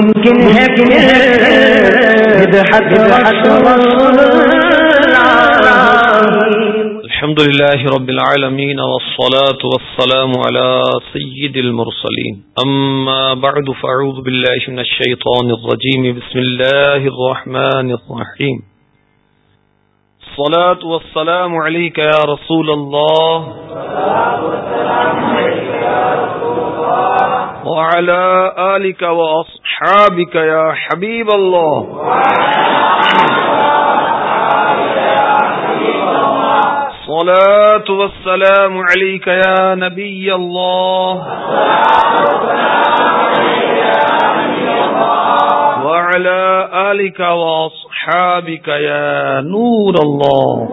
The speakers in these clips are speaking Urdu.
ممکن ہے الحمد لله رب العالمين والصلاة والسلام على سيد المرسلين. أما بعد فأعوذ بالله من الشيطان الرجيم. بسم الله الرحمن الرحيم. الصلاة والسلام عليك يا رسول الله. وعلى آلك وأصحابك يا حبيب الله. الصلاة والسلام عليك يا نبي الله. وعلى آلك وأصحابك يا نور الله.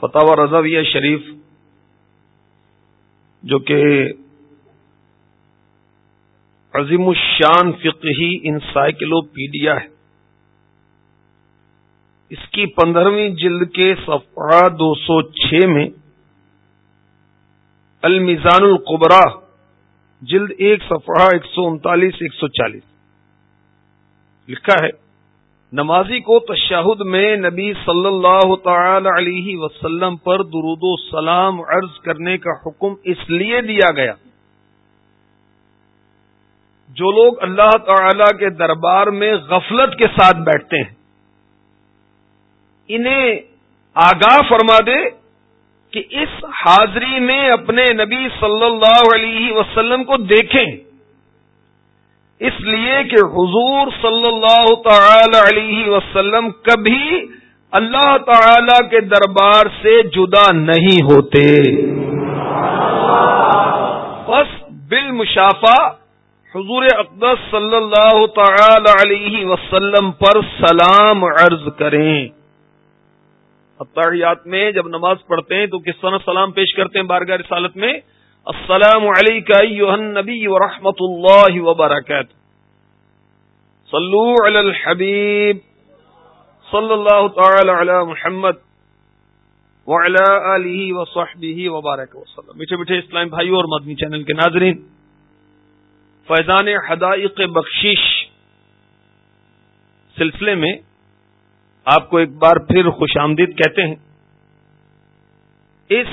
فتح و رضویہ شریف جو کہ عظیم الشان فقہی انسائکلوپیڈیا ہے۔ اس کی پندرہویں جلد کے صفحہ دو سو چھ میں المیزان القبرا جلد ایک صفحہ ایک سو انتالیس، ایک سو چالیس لکھا ہے۔ نمازی کو تشہد میں نبی صلی اللہ تعالی علیہ وسلم پر درود و سلام عرض کرنے کا حکم اس لیے دیا گیا۔ جو لوگ اللہ تعالی کے دربار میں غفلت کے ساتھ بیٹھتے ہیں، انہیں آگاہ فرما دے کہ اس حاضری میں اپنے نبی صلی اللہ علیہ وسلم کو دیکھیں۔ اس لیے کہ حضور صلی اللہ تعالی علیہ وسلم کبھی اللہ تعالی کے دربار سے جدا نہیں ہوتے۔ بس بالمشافہ حضور اقدس صلی اللہ تعالی علیہ وسلم پر سلام عرض کریں۔ اطاریات میں جب نماز پڑھتے ہیں تو کس طرح سلام پیش کرتے ہیں بارگاہ رسالت میں۔ السلام علیکم نبی و رحمت اللہ وبرکاتہ صلو علی الحبیب صلی اللہ تعالی علی محمد وعلی آلہ وصحبہ وبارک وسلم. میٹھے میٹھے اسلام بھائیوں اور مدنی چینل کے ناظرین، فیضان حدائق بخشش سلسلے میں آپ کو ایک بار پھر خوش آمدید کہتے ہیں، اس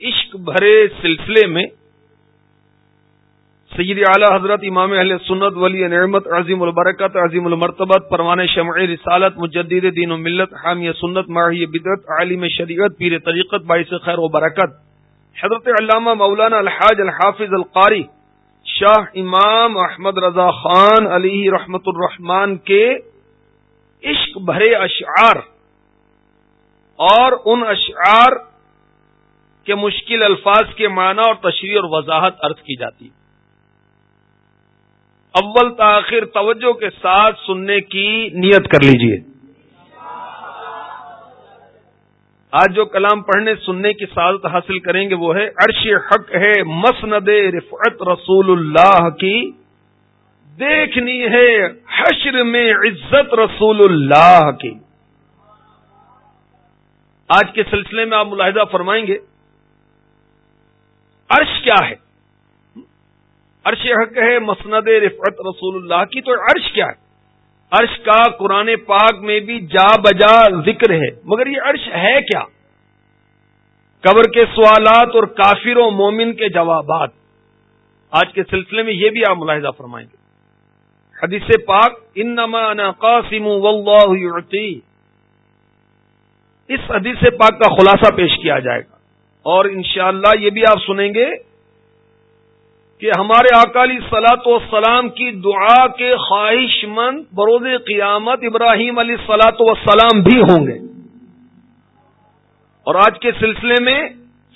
عشق بھرے سلسلے میں سید اعلی حضرت امام اہل سنت ولی نعمت، عظیم البرکت، عظیم المرتبت، پروان شمع رسالت، مجدد دین و ملت، حامی سنت، ماہی بدرت عالم شریعت، پیر طریقت، باعث خیر و برکت۔ حضرت علامہ مولانا الحاج الحافظ القاری، شاہ امام احمد رضا خان علی رحمت الرحمان کے عشق بھرے اشعار اور ان اشعار کے مشکل الفاظ کے معنی اور تشریح اور وضاحت عرض کی جاتی۔ اول تاخیر توجہ کے ساتھ سننے کی نیت کر لیجیے۔ آج جو کلام پڑھنے، سننے کی سعادت حاصل کریں گے، وہ ہے عرش حق ہے، مسند رفعت رسول اللہ کی۔ دیکھنی ہے حشر میں عزت رسول اللہ کی۔ آج کے سلسلے میں آپ ملاحظہ فرمائیں گے۔ عرش کیا ہے؟ عرش حق ہے، مسند رفعت رسول اللہ کی، تو عرش کیا ہے؟ عرش کا قرآن پاک میں بھی جا بجا ذکر ہے، مگر یہ عرش ہے کیا؟ قبر کے سوالات اور کافر و مومن کے جوابات۔ آج کے سلسلے میں یہ بھی آپ ملاحظہ فرمائیں گے۔ حدیث پاک ان نما قاسم یعطی۔ اس حدیث پاک کا خلاصہ پیش کیا جائے گا۔ اور انشاءاللہ یہ بھی آپ سنیں گے کہ ہمارے اکالی سلاط و سلام کی دعا کے خواہش مند بروز قیامت ابراہیم علی سلاط وسلام بھی ہوں گے۔ اور آج کے سلسلے میں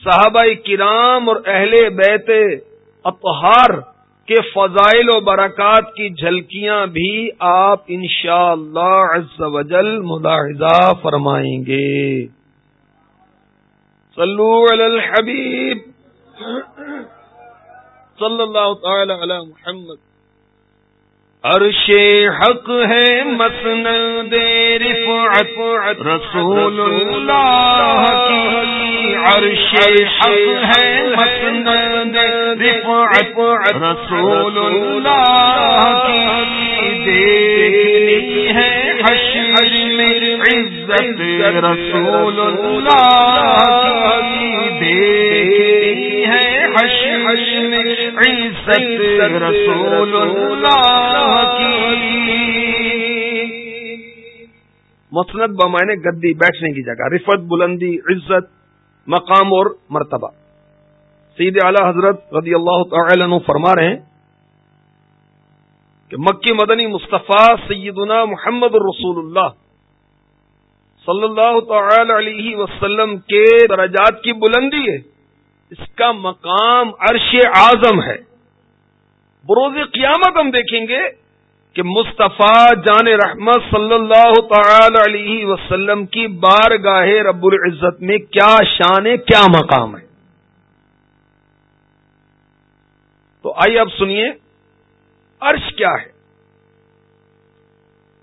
صحابہ کرام اور اہل بیت اطہار کے فضائل و برکات کی جھلکیاں بھی آپ انشاءاللہ شاء اللہ ملاحظہ فرمائیں گے۔ صلو علی الحبیب صلی اللہ تعالی علی محمد. عرش حق ہے مسند رفعت. رسول اللہ کی عرش حق ہے مسند رفعت. رسول اللہ کی دیکھنی ہے حشر. رسول اللہ کی ہے عزت رسول اللہ مسند بمانے گدی بیٹھنے کی جگہ، رفت، بلندی، عزت، مقام اور مرتبہ۔ سید اعلی حضرت رضی اللہ تعالی عنہ فرما رہے ہیں کہ مکی مدنی مصطفیٰ سیدنا محمد الرسول اللہ صلی اللہ تعالی علیہ وسلم کے درجات کی بلندی ہے۔ اس کا مقام عرش اعظم ہے۔ بروز قیامت ہم دیکھیں گے کہ مصطفیٰ جان رحمت صلی اللہ تعالی علیہ وسلم کی بار گاہ رب العزت میں کیا شان ہے، کیا مقام ہے۔ تو آئیے اب سنیے عرش کیا ہے۔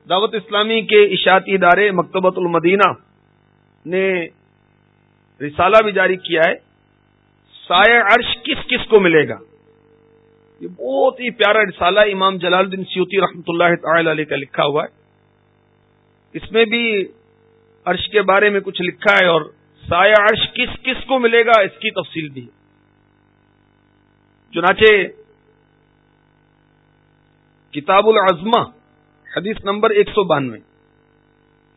دعوت اسلامی کے اشاعتی ادارے مکتبۃ المدینہ نے رسالہ بھی جاری کیا ہے۔ سایہ عرش کس کس کو ملے گا؟ یہ بہت ہی پیارا رسالہ امام جلال الدین سیوتی رحمۃ اللہ تعالی علیہ کا لکھا ہوا ہے۔ اس میں بھی عرش کے بارے میں کچھ لکھا ہے اور سایہ عرش کس کس کو ملے گا اس کی تفصیل بھی چنانچہ کتاب العظمہ حدیث نمبر ایک سو بانوے۔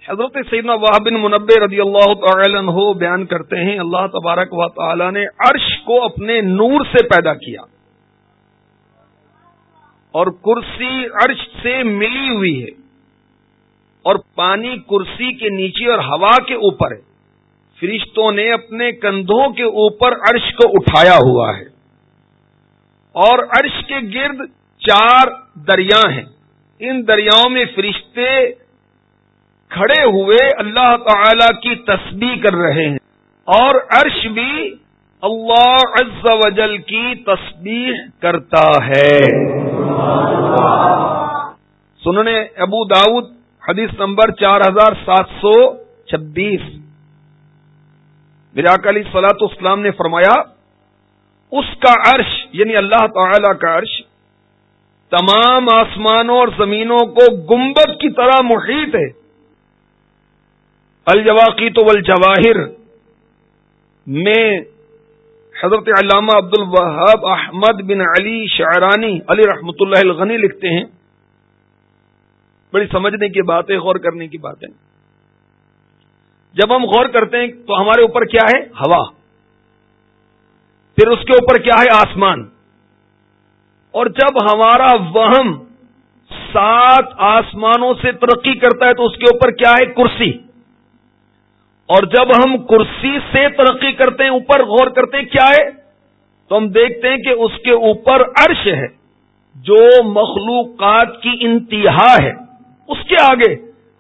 حضرت سیدنا واہ بن منبع رضی اللہ تعالی عنہ بیان کرتے ہیں، اللہ تبارک و تعالی نے عرش کو اپنے نور سے پیدا کیا۔ اور کرسی عرش سے ملی ہوئی ہے۔ اور پانی کرسی کے نیچے اور ہوا کے اوپر ہے۔ فرشتوں نے اپنے کندھوں کے اوپر عرش کو اٹھایا ہوا ہے۔ اور عرش کے گرد چار دریا ہیں۔ ان دریاؤں میں فرشتے کھڑے ہوئے اللہ تعالی کی تسبیح کر رہے ہیں اور عرش بھی اللہ عز و جل کی تسبیح کرتا ہے۔ سننے ابو داود حدیث نمبر چار ہزار سات سو چھبیس۔ میرا علی سلاط اسلام نے فرمایا، اس کا عرش یعنی اللہ تعالی کا عرش تمام آسمانوں اور زمینوں کو گمبد کی طرح محیط ہے۔ الجواقی تو الجواہر میں حضرت علامہ عبد الوہاب احمد بن علی شعرانی، علی رحمۃ اللہ الغنی لکھتے ہیں۔ بڑی سمجھنے کی بات ہے، غور کرنے کی بات ہے۔ جب ہم غور کرتے ہیں تو ہمارے اوپر کیا ہے؟ ہوا۔ پھر اس کے اوپر کیا ہے؟ آسمان۔ اور جب ہمارا وہم سات آسمانوں سے ترقی کرتا ہے تو اس کے اوپر کیا ہے؟ کرسی. اور جب ہم کرسی سے ترقی کرتے ہیں، اوپر غور کرتے ہیں، کیا ہے؟ تو ہم دیکھتے ہیں کہ اس کے اوپر عرش ہے، جو مخلوقات کی انتہا ہے۔ اس کے آگے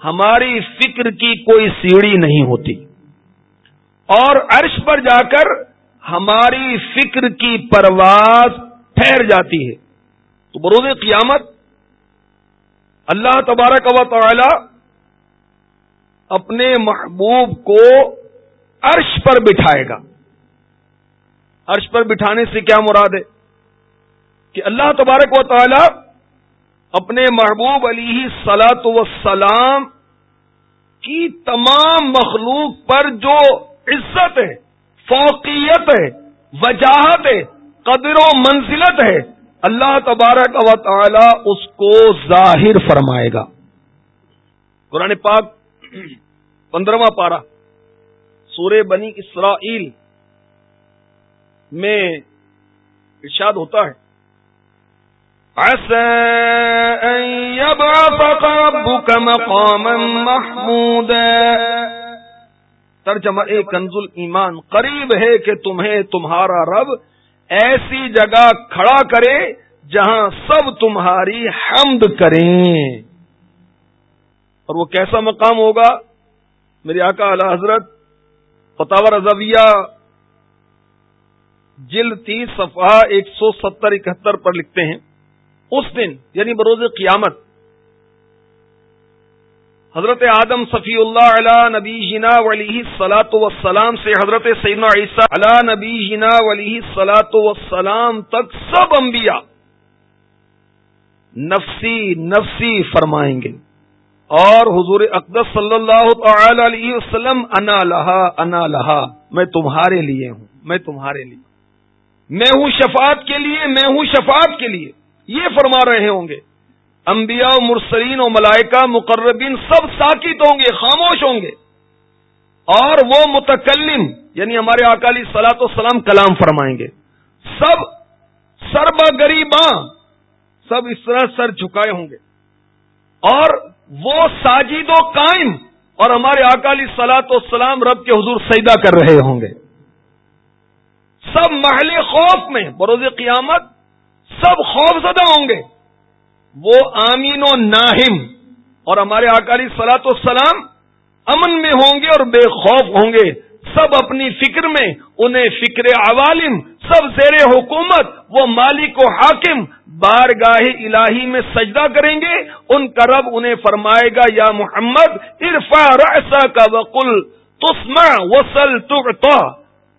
ہماری فکر کی کوئی سیڑھی نہیں ہوتی۔ اور عرش پر جا کر ہماری فکر کی پرواز ٹھہر جاتی ہے۔ تو بروز قیامت اللہ تبارک و تعالی اپنے محبوب کو عرش پر بٹھائے گا۔ عرش پر بٹھانے سے کیا مراد ہے؟ کہ اللہ تبارک و تعالی اپنے محبوب علی سلاط وسلام کی تمام مخلوق پر جو عزت ہے، فوقیت ہے، وجاہت ہے قدر و منزلت ہے اللہ تبارک و تعالی اس کو ظاہر فرمائے گا۔ قرآن پاک پندرواں پارا سورہ بنی اسرائیل میں ارشاد ہوتا ہے۔ ترجمہ کنزل ایمان قریب ہے کہ تمہیں تمہارا رب ایسی جگہ کھڑا کرے جہاں سب تمہاری حمد کریں۔ اور وہ کیسا مقام ہوگا؟ میرے آقا اعلی حضرت فتح رضویہ جل تیس صفحہ ایک سو ستر اکہتر پر لکھتے ہیں۔ اس دن یعنی بروز قیامت حضرت آدم صفی اللہ علیہ نبی جنا ولی سلاۃ وسلام سے حضرت سیدنا عیسیٰ علا نبی جنا ولی سلاۃ وسلام تک سب انبیاء نفسی نفسی فرمائیں گے اور حضور اقدس صلی اللہ تعالی علیہ وسلم، انا لہا انا لہا، میں تمہارے لیے ہوں، میں تمہارے لیے۔ میں ہوں شفاعت کے لیے، میں ہوں شفاعت کے لیے۔ یہ فرما رہے ہوں گے۔ انبیاء و مرسلین و ملائکہ مقربین سب ساکت ہوں گے، خاموش ہوں گے۔ اور وہ متکلم یعنی ہمارے اکالی سلاط و سلام کلام فرمائیں گے۔ سب سر بغریباں سب اس طرح سر جھکائے ہوں گے۔ اور وہ ساجد و قائم اور ہمارے اکالی سلاط و سلام رب کے حضور سیدا کر رہے ہوں گے۔ سب محل خوف میں، بروز قیامت، سب خوف زدہ ہوں گے۔ وہ آمین و ناہم اور ہمارے اکالی سلاط و سلام امن میں ہوں گے اور بے خوف ہوں گے۔ سب اپنی فکر میں، انہیں فکر عوالم، سب زیر حکومت، وہ مالک و حاکم بار گاہ الہی میں سجدہ کریں گے۔ ان کا رب انہیں فرمائے گا، یا محمد ارفا رسا کا وقل تسما وسل تغتا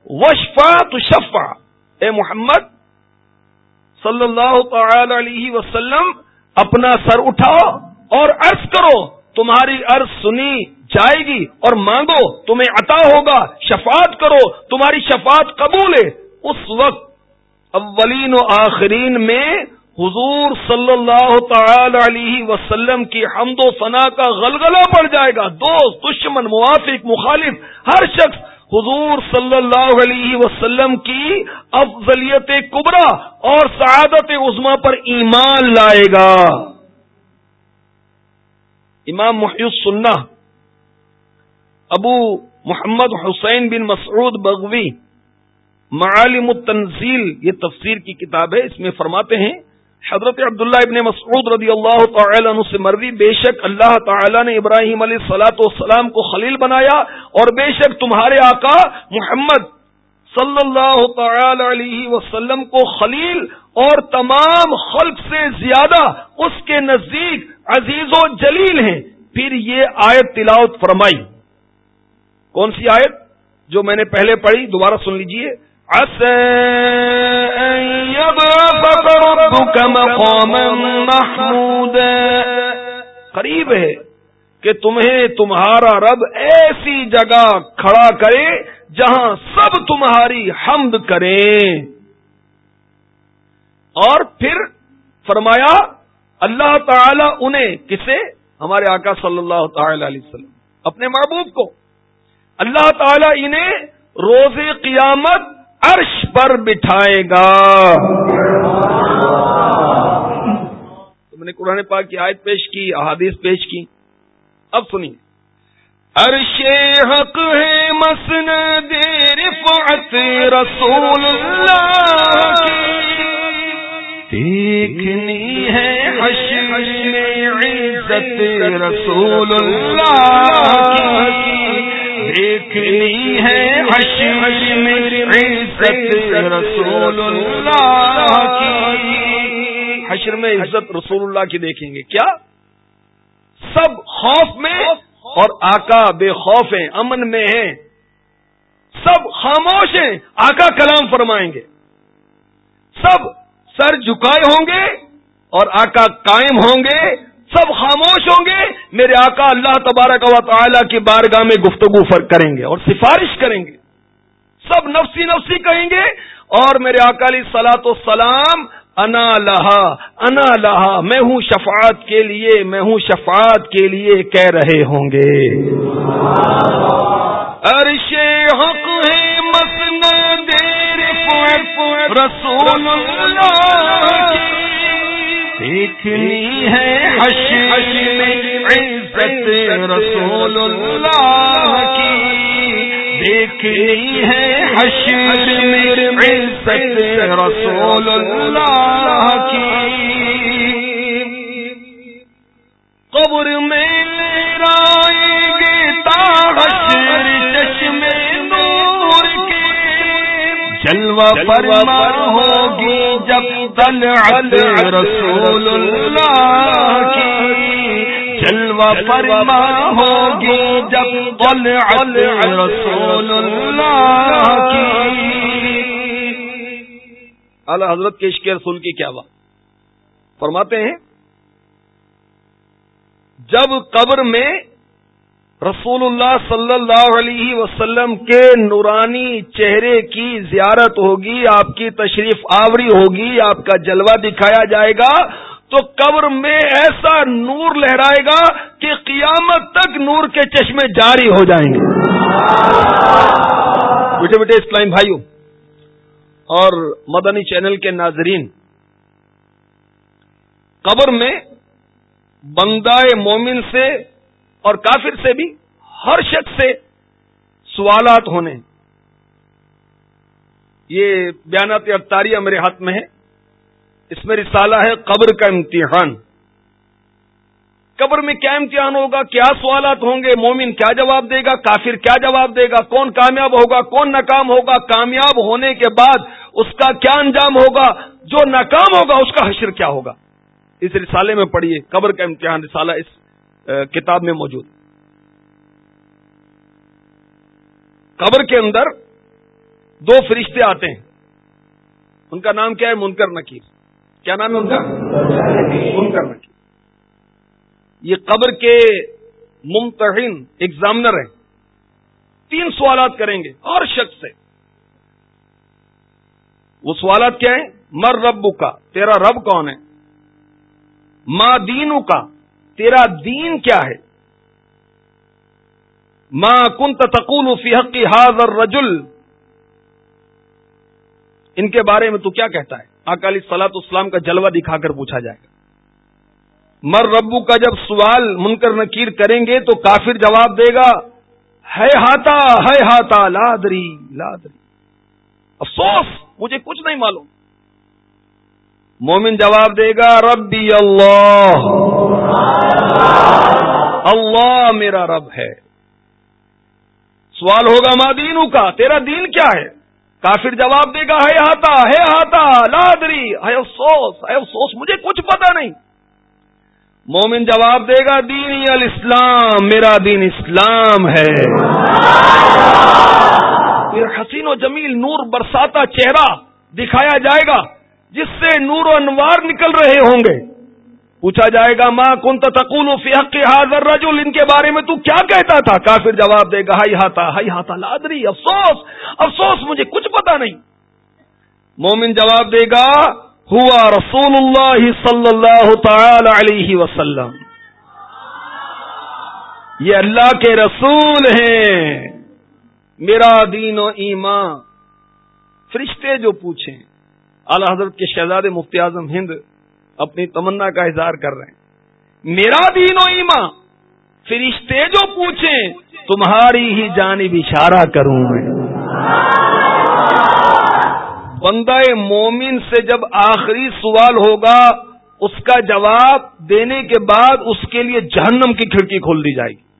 وشفا تشفا اے محمد، صلی اللہ تعالی علیہ وسلم اپنا سر اٹھاؤ اور عرض کرو، تمہاری عرض سنی جائے گی اور مانگو، تمہیں عطا ہوگا، شفاعت کرو، تمہاری شفاعت قبول ہے۔ اس وقت اولین و آخرین میں حضور صلی اللہ تعالی علیہ وسلم کی حمد و ثنا کا غلغلہ پڑ جائے گا۔ دوست، دشمن، موافق، مخالف، ہر شخص حضور صلی اللہ علیہ وسلم کی افضلیت کبرا اور سعادت عظما پر ایمان لائے گا۔ امام محی السنہ، ابو محمد حسین بن مسعود بغوی، معالم التنزیل، یہ تفسیر کی کتاب ہے، اس میں فرماتے ہیں حضرت عبداللہ ابن مسعود رضی اللہ تعالی عنہ سے مروی، بے شک اللہ تعالی نے ابراہیم علیہ سلاۃ والسلام کو خلیل بنایا اور بے شک تمہارے آقا محمد صلی اللہ تعالی علیہ وسلم کو خلیل اور تمام خلق سے زیادہ اس کے نزدیک عزیز و جلیل ہیں۔ پھر یہ آیت تلاوت فرمائی۔ کون سی آیت جو میں نے پہلے پڑھی؟ دوبارہ سن لیجیے۔ قریب ہے کہ تمہیں تمہارا رب ایسی جگہ کھڑا کرے جہاں سب تمہاری حمد کریں۔ اور پھر فرمایا، اللہ تعالی انہیں کسے؟ ہمارے آقا صلی اللہ تعالی علیہ وسلم، اپنے محبوب کو۔ اللہ تعالی انہیں روز قیامت عرش پر بٹھائے گا۔ تم نے قرآن پاک کی آیت پیش کی، احادیث پیش کی۔ اب سنی عرش حق ہے مسن دیر فعت رسول اللہ دیکھنی ہے حشر میں عزت رسول اللہ دیکھنی ہے حشر میں رسول اللہ کی۔ حشر میں عزت رسول اللہ کی دیکھیں گے۔ کیا؟ سب خوف میں اور آقا بے خوف ہیں، امن میں ہیں۔ سب خاموش ہیں، آقا کلام فرمائیں گے۔ سب سر جھکائے ہوں گے اور آقا قائم ہوں گے۔ سب خاموش ہوں گے، میرے آقا اللہ تبارک و تعالی کی بارگاہ میں گفتگو کریں گے اور سفارش کریں گے۔ سب نفسی نفسی کہیں گے اور میرے اکالی سلا تو سلام انا لہا انا لہا، میں ہوں شفاعت کے لیے، میں ہوں شفاعت کے لیے کہہ رہے ہوں گے۔ عرش حق ہے مسن دیر رسول دیکھنی ہے عزت رسول اللہ کی۔ دیکھنی ہے حشر میرے عزت رسول اللہ کی۔ قبر میں لائیں گے حشر چشم نور کے جلوہ فرما ہوگی جب طلعت رسول اللہ کی۔ جلوہ فرما ہوگی جب طلعت رسول اللہ کی۔ اعلی حضرت کے عشق رسول کی کیا بات؟ فرماتے ہیں، جب قبر میں رسول اللہ صلی اللہ علیہ وسلم کے نورانی چہرے کی زیارت ہوگی، آپ کی تشریف آوری ہوگی، آپ کا جلوہ دکھایا جائے گا۔ تو قبر میں ایسا نور لہرائے گا کہ قیامت تک نور کے چشمے جاری ہو جائیں گے۔ بیٹے بیٹے اسلام بھائیوں اور مدنی چینل کے ناظرین، قبر میں بندہ مومن سے اور کافر سے بھی ہر شخص سے سوالات ہونے یہ بیانات ابتاریہ میرے ہاتھ میں ہے اس میں رسالہ ہے قبر کا امتحان۔ قبر میں کیا امتحان ہوگا؟ کیا سوالات ہوں گے؟ مومن کیا جواب دے گا؟ کافر کیا جواب دے گا؟ کون کامیاب ہوگا؟ کون ناکام ہوگا؟ کامیاب ہونے کے بعد اس کا کیا انجام ہوگا؟ جو ناکام ہوگا، اس کا حشر کیا ہوگا؟ اس رسالے میں پڑھیے۔ قبر کا امتحان، رسالہ اس کتاب میں موجود۔ قبر کے اندر دو فرشتے آتے ہیں۔ ان کا نام کیا ہے؟ منکر نکیر۔ کیا نام ہے ان کا؟ منکر نکیر۔ یہ قبر کے ممتحن ایگزامنر ہیں۔ تین سوالات کریں گے اور شخص سے۔ وہ سوالات کیا ہیں؟ مر ربو کا تیرا رب کون ہے؟ ماں دینو کا تیرا دین کیا ہے؟ ماں کن تقول فی حقی حاضر رجل ان کے بارے میں تو کیا کہتا ہے؟ اکالی سلاط اسلام کا جلوہ دکھا کر پوچھا جائے گا۔ مر ربو کا جب سوال منکر نکیر کریں گے تو کافر جواب دے گا، ہے ہاتا ہے ہاتا لادری لادری افسوس، مجھے کچھ نہیں معلوم۔ مومن جواب دے گا، ربی اللہ۔ اللہ میرا رب ہے۔ سوال ہوگا ماں دینوں کا، تیرا دین کیا ہے؟ کافر جواب دے گا، ہے ہاتا ہے ہاتا لادری، ہے افسوس ہے افسوس، مجھے کچھ پتا نہیں۔ مومن جواب دے گا، دینی الاسلام، میرا دین اسلام ہے۔ پھر حسین و جمیل نور برساتا چہرہ دکھایا جائے گا، جس سے نور و انوار نکل رہے ہوں گے۔ پوچھا جائے گا ماں کن تقول فی حق حاضر رجل ان کے بارے میں تو کیا کہتا تھا؟ کافر جواب دے گا ہائی ہاتا ہائی ہاتا لادری افسوس افسوس، مجھے کچھ پتا نہیں. مومن جواب دے گا، ہوا رسول اللہ صلی اللہ تعالی علیہ وسلم. یہ اللہ کے رسول ہیں۔ میرا دین و ایمان، فرشتے جو پوچھیں۔ اعلی حضرت کے شہزاد مفتی اعظم ہند اپنی تمنا کا اظہار کر رہے ہیں۔ میرا دین و ایمان، فرشتے جو پوچھیں، تمہاری ہی جانب اشارہ کروں میں۔ بندہ مومن سے جب آخری سوال ہوگا، اس کا جواب دینے کے بعد اس کے لیے جہنم کی کھڑکی کھول دی جائے گی۔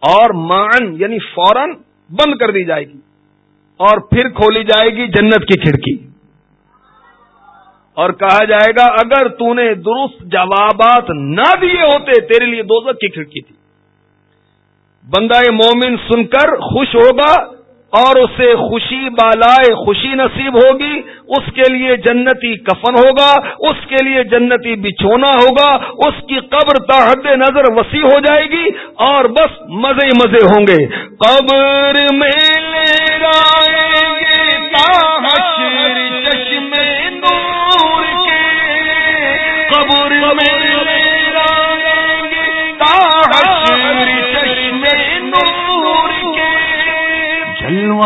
اور مان یعنی فوراً بند کر دی جائے گی۔ اور پھر کھولی جائے گی جنت کی کھڑکی۔ اور کہا جائے گا، اگر تو نے درست جوابات نہ دیے ہوتے، تیرے لیے دوزت کی کھڑکی تھی۔ بندہ مومن سن کر خوش ہوگا اور اسے خوشی بالائے خوشی نصیب ہوگی، اس کے لیے جنتی کفن ہوگا، اس کے لیے جنتی بچھونا ہوگا، اس کی قبر تحد نظر وسیع ہو جائے گی اور بس مزے مزے ہوں گے۔ قبر میں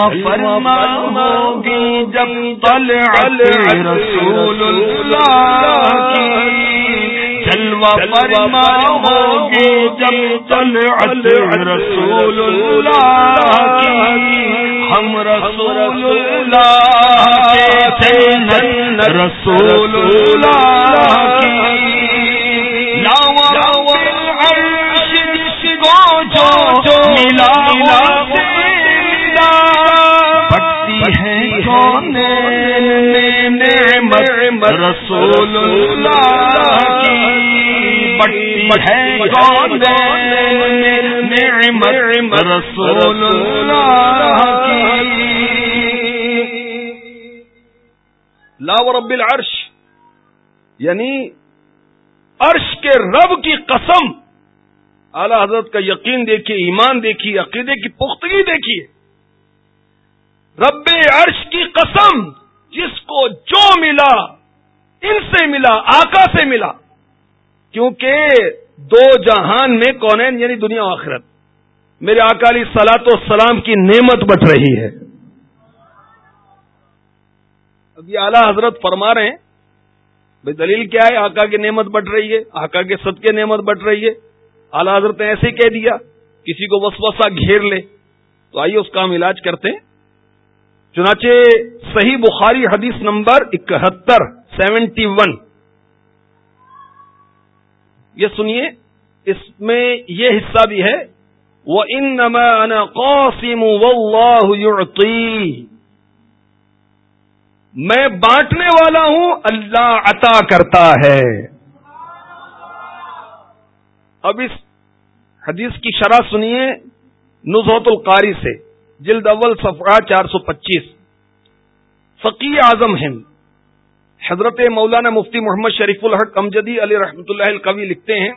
فرما ہوگی جب طلعت رسول اللہ کی، جلوہ فرما ہوگی جب طلعت رسول اللہ کی، ہم رسول اللہ کے رسول اللہ کی۔ جو ملا نعمت رسول اللہ کی بٹی ہے کون نعمت رسول اللہ کی لا رب العرش یعنی عرش کے رب کی قسم۔ اعلی حضرت کا یقین دیکھیے ایمان دیکھیے عقیدے کی پختگی دیکھیے۔ رب عرش کی قسم۔ جس کو جو ملا، ان سے ملا، آقا سے ملا۔ کیونکہ دو جہان میں کون یعنی دنیا و آخرت۔ میرے اکالی سلاط و سلام کی نعمت بٹ رہی ہے۔ اب یہ اعلیٰ حضرت فرما رہے ہیں، بھائی دلیل کیا ہے؟ آقا کی نعمت بٹ رہی ہے، آقا کے سد کے نعمت بٹ رہی ہے۔ اعلیٰ حضرت نے ایسے ہی کہہ دیا، کسی کو وسوسہ گھیر لے۔ تو آئیے اس کا ہم علاج کرتے ہیں۔ چنانچہ صحیح بخاری حدیث نمبر اکہتر، سیونٹی ون۔ یہ سنیے، اس میں یہ حصہ بھی ہے وہ ان قاسم میں بانٹنے والا ہوں، اللہ عطا کرتا ہے۔ اب اس حدیث کی شرح سنیے نزوت القاری سے۔ جلد اول صفحہ چار سو پچیس. فقی اعظم ہند. حضرت مولانا مفتی محمد شریف الحق امجدی علی رحمۃ اللہ القوی لکھتے ہیں،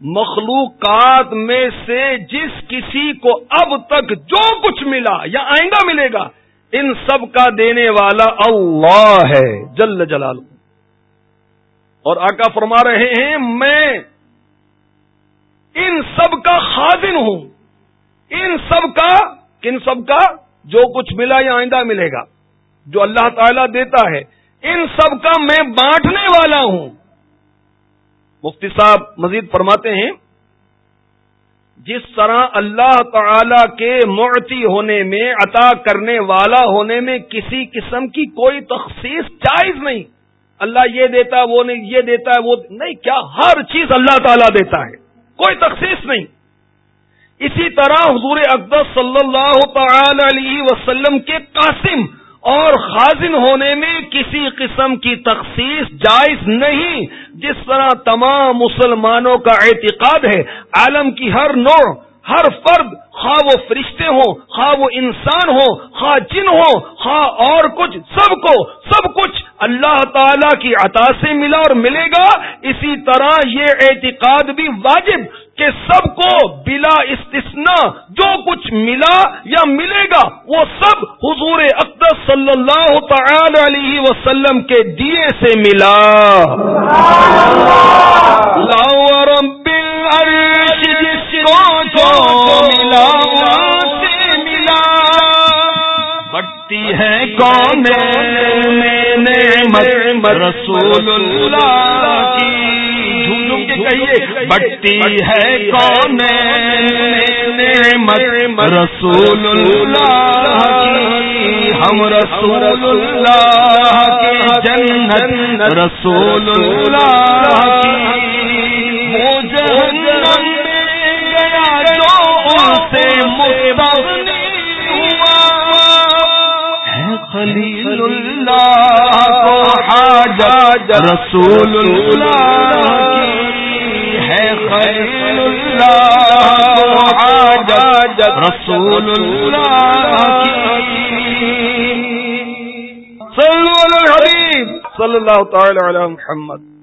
مخلوقات میں سے جس کسی کو اب تک جو کچھ ملا یا آئندہ ملے گا، ان سب کا دینے والا اللہ ہے، جل جلال اور آقا فرما رہے ہیں، میں ان سب کا خادن ہوں، ان سب کا کن سب کا جو کچھ ملا یا آئندہ ملے گا، جو اللہ تعالی دیتا ہے، ان سب کا میں بانٹنے والا ہوں۔ مفتی صاحب مزید فرماتے ہیں، جس طرح اللہ تعالی کے معتی ہونے میں، عطا کرنے والا ہونے میں کسی قسم کی کوئی تخصیص جائز نہیں۔ اللہ یہ دیتا، وہ نہیں، یہ دیتا ہے وہ نہیں، کیا ہر چیز اللہ تعالی دیتا ہے۔ کوئی تخصیص نہیں۔ اسی طرح حضور اقدس صلی اللہ تعالی علیہ وسلم کے قاسم اور خازن ہونے میں کسی قسم کی تخصیص جائز نہیں، جس طرح تمام مسلمانوں کا اعتقاد ہے، عالم کی ہر نوع، ہر فرد، خواہ وہ فرشتے ہوں، خواہ وہ انسان ہو خواہ جن ہو خواہ اور کچھ، سب کو، سب کچھ اللہ تعالی کی عطا سے ملا اور ملے گا۔ اسی طرح یہ اعتقاد بھی واجب کہ سب کو بلا استثنا جو کچھ ملا یا ملے گا، وہ سب حضور اقدس صلی اللہ تعالی علیہ وسلم کے دیے سے ملا۔ ملا سے ملا۔ بٹتی ہے کون میں رسول اللہ کی۔ کہیے بٹتی ہے کون؟ رسول اللہ ہم رسول اللہ کے جنت رسول اللہ وہ جہنم میں گیا جو سے مستغنی ہوا۔ ہے خلیل اللہ حاجت رسول اللہ رسول صلی اللہ تعالی علی محمد۔